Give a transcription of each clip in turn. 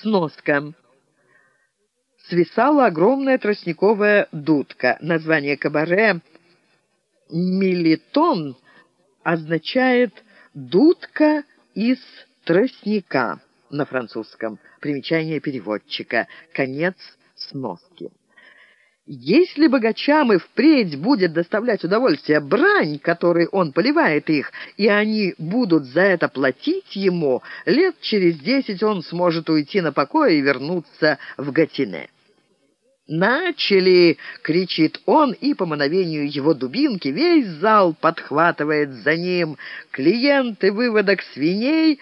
Сноска. Свисала огромная тростниковая дудка. Название кабаре «Милитон» означает «дудка из тростника» на французском. Примечание переводчика. Конец сноски. Если богачам и впредь будет доставлять удовольствие брань, которой он поливает их, и они будут за это платить ему, лет через десять он сможет уйти на покой и вернуться в Гатине. «Начали!» — кричит он, и по мановению его дубинки весь зал подхватывает за ним. Клиенты выводок свиней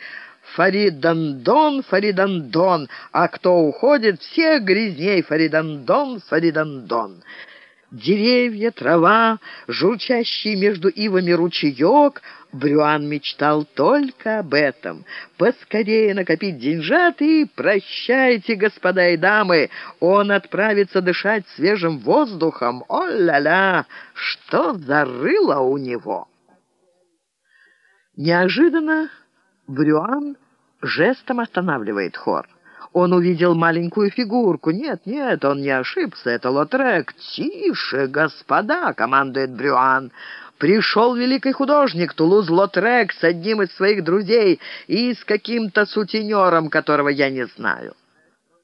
Фаридандон, Фаридандон, а кто уходит, все грязней Фаридандон, Фаридандон. Деревья, трава, журчащий между ивами ручеек, Брюан мечтал только об этом. Поскорее накопить деньжат и прощайте, господа и дамы, он отправится дышать свежим воздухом. О-ля-ля, что за рыло у него! Неожиданно Брюан жестом останавливает хор. Он увидел маленькую фигурку. Нет, нет, он не ошибся, это Лотрек. «Тише, господа!» — командует Брюан. Пришел великий художник Тулуз-Лотрек с одним из своих друзей и с каким-то сутенером, которого я не знаю.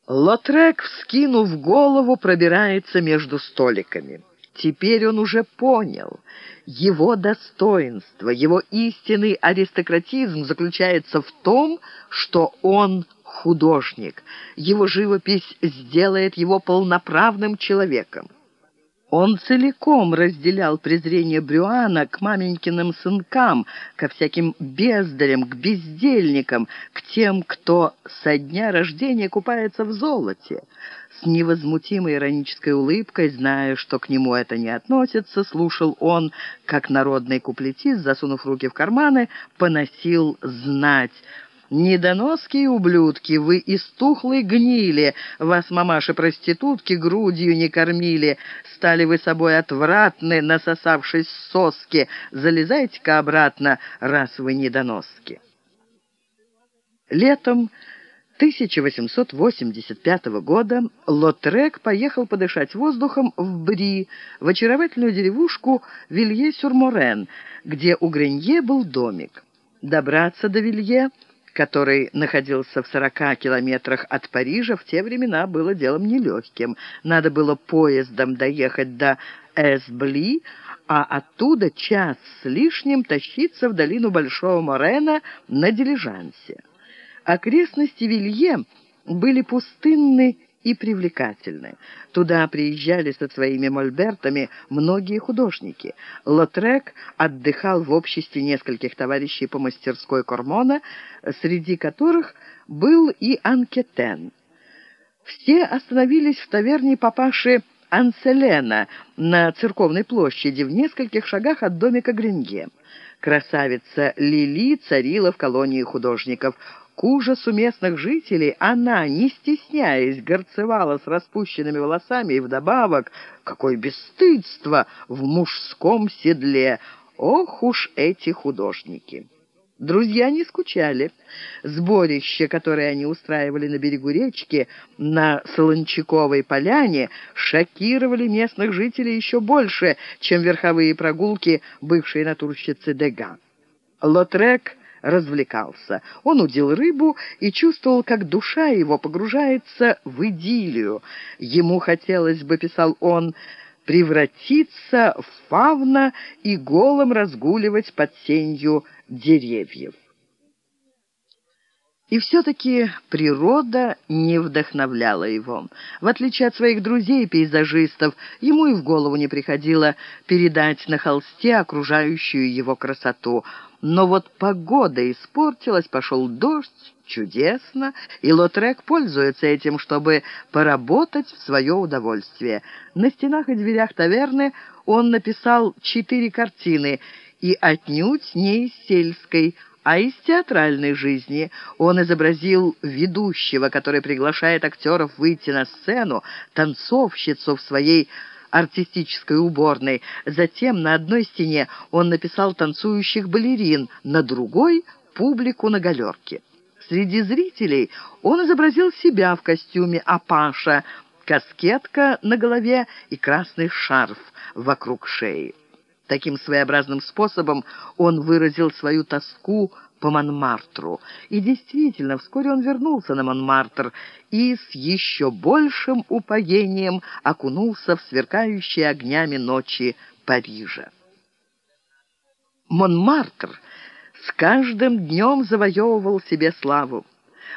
Лотрек, вскинув голову, пробирается между столиками. Теперь он уже понял. Его достоинство, его истинный аристократизм заключается в том, что он художник. Его живопись сделает его полноправным человеком. Он целиком разделял презрение Брюана к маменькиным сынкам, ко всяким бездарям, к бездельникам, к тем, кто со дня рождения купается в золоте. С невозмутимой иронической улыбкой, зная, что к нему это не относится, слушал он, как народный куплетист, засунув руки в карманы, поносил знать — «Недоноские ублюдки, вы из тухлой гнили, вас мамаши-проститутки грудью не кормили, стали вы собой отвратны, насосавшись соски, залезайте-ка обратно, раз вы недоноски». Летом 1885 года Лотрек поехал подышать воздухом в Бри, в очаровательную деревушку Вилье-сюр-Морен, где у Гренье был домик. Добраться до Вилье – который находился в сорока километрах от Парижа, в те времена было делом нелегким. Надо было поездом доехать до Эсбли, а оттуда час с лишним тащиться в долину Большого Морена на дилижансе. Окрестности Вилье были пустынны и привлекательны. Туда приезжали со своими мольбертами многие художники. Лотрек отдыхал в обществе нескольких товарищей по мастерской Кормона, среди которых был и Анкетен. Все остановились в таверне папаши Анселена на церковной площади в нескольких шагах от домика Гринге. Красавица Лили царила в колонии художников. К ужасу местных жителей она, не стесняясь, горцевала с распущенными волосами и вдобавок, какое бесстыдство в мужском седле! Ох уж эти художники! Друзья не скучали. Сборище, которое они устраивали на берегу речки, на Солончаковой поляне, шокировали местных жителей еще больше, чем верховые прогулки бывшей натурщицы Дега. Лотрек развлекался. Он удил рыбу и чувствовал, как душа его погружается в идиллию. Ему хотелось бы, писал он, превратиться в фавна и голым разгуливать под сенью деревьев. И все-таки природа не вдохновляла его. В отличие от своих друзей-пейзажистов, ему и в голову не приходило передать на холсте окружающую его красоту. Но вот погода испортилась, пошел дождь, чудесно, и Лотрек пользуется этим, чтобы поработать в свое удовольствие. На стенах и дверях таверны он написал четыре картины, и отнюдь не из сельской, а из театральной жизни. Он изобразил ведущего, который приглашает актеров выйти на сцену, танцовщицу в своей артистической уборной. Затем на одной стене он написал танцующих балерин, на другой — публику на галерке. Среди зрителей он изобразил себя в костюме Апаша, каскетка на голове и красный шарф вокруг шеи. Таким своеобразным способом он выразил свою тоску по Монмартру. И действительно, вскоре он вернулся на Монмартр и с еще большим упоением окунулся в сверкающие огнями ночи Парижа. Монмартр с каждым днем завоевывал себе славу.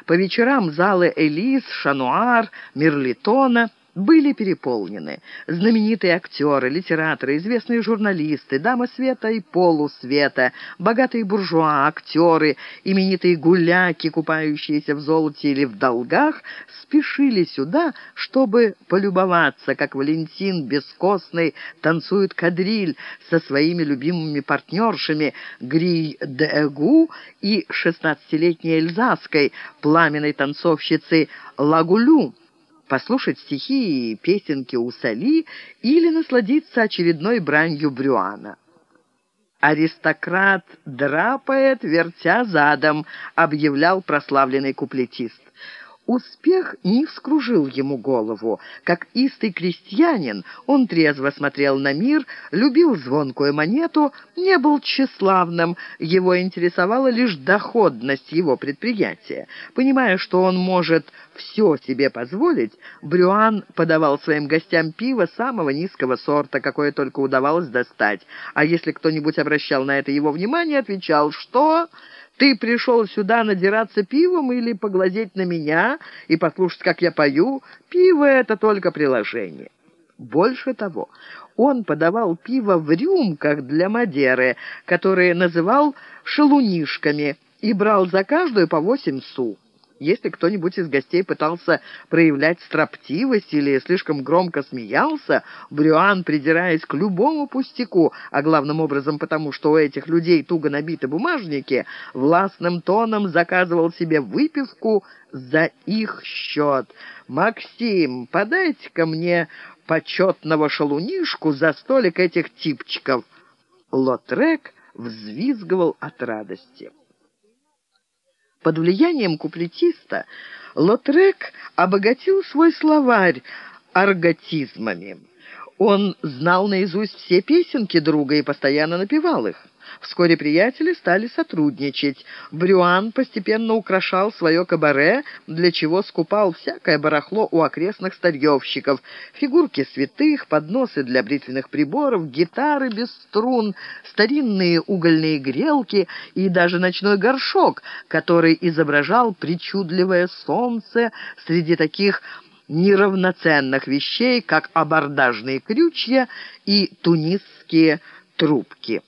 По вечерам залы Элис, Шануар, Мирлитона – были переполнены. Знаменитые актеры, литераторы, известные журналисты, дамы света и полусвета, богатые буржуа, актеры, именитые гуляки, купающиеся в золоте или в долгах, спешили сюда, чтобы полюбоваться, как Валентин Бескостный танцует кадриль со своими любимыми партнершами Гри де Эгу и шестнадцатилетней Эльзаской, пламенной танцовщицей Лагулю, послушать стихи и песенки у Сали или насладиться очередной бранью Брюана. «Аристократ драпает, вертя задом», — объявлял прославленный куплетист. Успех не вскружил ему голову. Как истый крестьянин, он трезво смотрел на мир, любил звонкую монету, не был тщеславным, его интересовала лишь доходность его предприятия. Понимая, что он может все себе позволить, Брюан подавал своим гостям пиво самого низкого сорта, какое только удавалось достать. А если кто-нибудь обращал на это его внимание, отвечал, что... Ты пришел сюда надираться пивом или поглазеть на меня и послушать, как я пою? Пиво — это только приложение. Больше того, он подавал пиво в рюмках для Мадеры, которые называл шалунишками, и брал за каждую по восемь су. Если кто-нибудь из гостей пытался проявлять строптивость или слишком громко смеялся, Брюан, придираясь к любому пустяку, а главным образом потому, что у этих людей туго набиты бумажники, властным тоном заказывал себе выпивку за их счет. «Максим, подайте-ка мне почетного шалунишку за столик этих типчиков». Лотрек взвизгивал от радости. Под влиянием куплетиста Лотрек обогатил свой словарь арготизмами. Он знал наизусть все песенки друга и постоянно напевал их. Вскоре приятели стали сотрудничать. Брюан постепенно украшал свое кабаре, для чего скупал всякое барахло у окрестных старьевщиков. Фигурки святых, подносы для бритвенных приборов, гитары без струн, старинные угольные грелки и даже ночной горшок, который изображал причудливое солнце среди таких неравноценных вещей, как абордажные крючья и тунисские трубки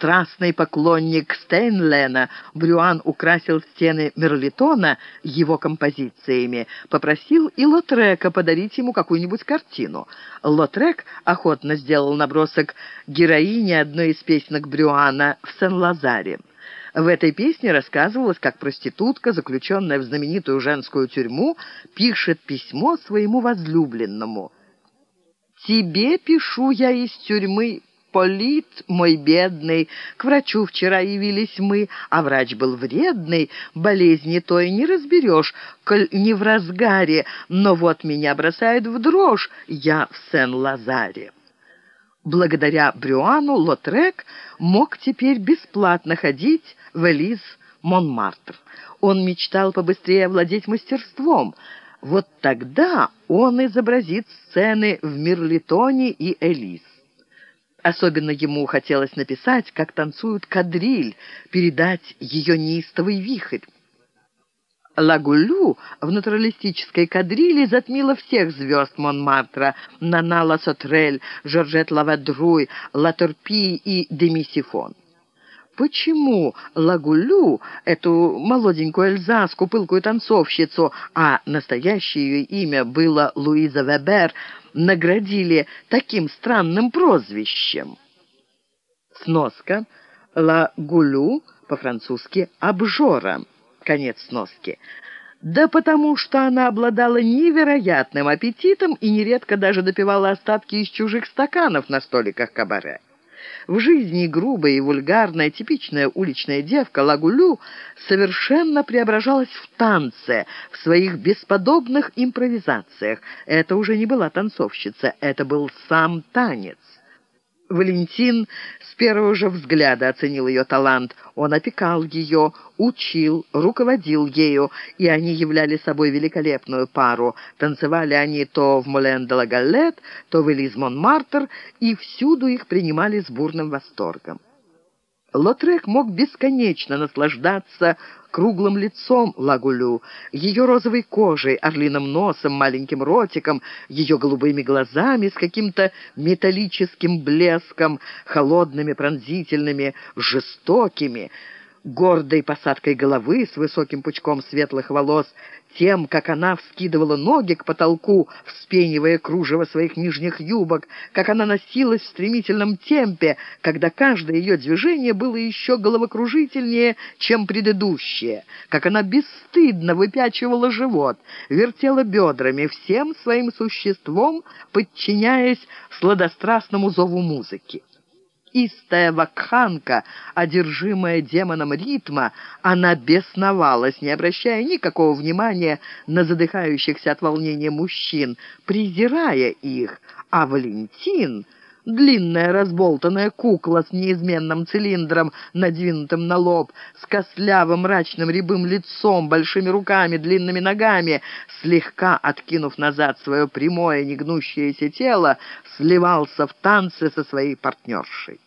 страстный поклонник Стейнлена, Брюан украсил стены Мерлитона его композициями, попросил и Лотрека подарить ему какую-нибудь картину. Лотрек охотно сделал набросок героини одной из песенок Брюана в Сен-Лазаре. В этой песне рассказывалось, как проститутка, заключенная в знаменитую женскую тюрьму, пишет письмо своему возлюбленному. «Тебе пишу я из тюрьмы Полит, мой бедный, к врачу вчера явились мы, а врач был вредный, болезни той не разберешь, коль не в разгаре, но вот меня бросает в дрожь, я в Сен-Лазаре». Благодаря Брюану Лотрек мог теперь бесплатно ходить в Элис Монмартр. Он мечтал побыстрее овладеть мастерством. Вот тогда он изобразит сцены в Мирлитоне и Элис. Особенно ему хотелось написать, как танцуют кадриль, передать ее неистовый вихрь. Лагулю в натуралистической кадриле затмила всех звезд Монмартра — Нана Ласотрель, Жоржет Лавадруй, Латорпи и Демисифон. Почему Лагулю, эту молоденькую эльзаску, пылкую танцовщицу, а настоящее ее имя было Луиза Вебер, наградили таким странным прозвищем? Сноска Лагулю по-французски «обжора». Конец сноски. Да потому что она обладала невероятным аппетитом и нередко даже допивала остатки из чужих стаканов на столиках кабаре. В жизни грубая и вульгарная, типичная уличная девка Лагулю совершенно преображалась в танце, в своих бесподобных импровизациях. Это уже не была танцовщица, это был сам танец. Валентин с первого же взгляда оценил ее талант. Он опекал ее, учил, руководил ею, и они являли собой великолепную пару. Танцевали они то в Молен де ла Галлет, то в Элиз Монмартр, и всюду их принимали с бурным восторгом. Лотрек мог бесконечно наслаждаться круглым лицом Лагулю, ее розовой кожей, орлиным носом, маленьким ротиком, ее голубыми глазами с каким-то металлическим блеском, холодными, пронзительными, жестокими, гордой посадкой головы с высоким пучком светлых волос, тем, как она вскидывала ноги к потолку, вспенивая кружево своих нижних юбок, как она носилась в стремительном темпе, когда каждое ее движение было еще головокружительнее, чем предыдущее, как она бесстыдно выпячивала живот, вертела бедрами, всем своим существом подчиняясь сладострастному зову музыки истая вакханка, одержимая демоном ритма, она бесновалась, не обращая никакого внимания на задыхающихся от волнения мужчин, презирая их, а Валентин... Длинная разболтанная кукла с неизменным цилиндром, надвинутым на лоб, с костлявым мрачным рябым лицом, большими руками, длинными ногами, слегка откинув назад свое прямое негнущееся тело, сливался в танце со своей партнершей.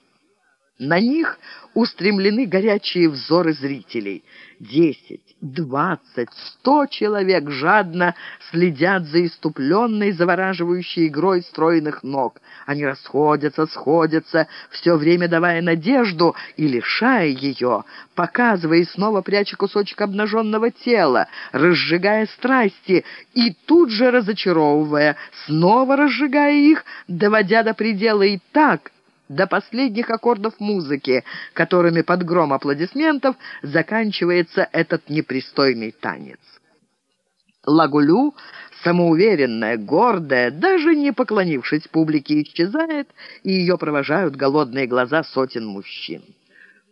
На них устремлены горячие взоры зрителей. Десять, двадцать, сто человек жадно следят за иступленной, завораживающей игрой стройных ног. Они расходятся, сходятся, все время давая надежду и лишая ее, показывая и снова пряча кусочек обнаженного тела, разжигая страсти и тут же разочаровывая, снова разжигая их, доводя до предела и так, до последних аккордов музыки, которыми под гром аплодисментов заканчивается этот непристойный танец. Лагулю, самоуверенная, гордая, даже не поклонившись публике, исчезает, и ее провожают голодные глаза сотен мужчин.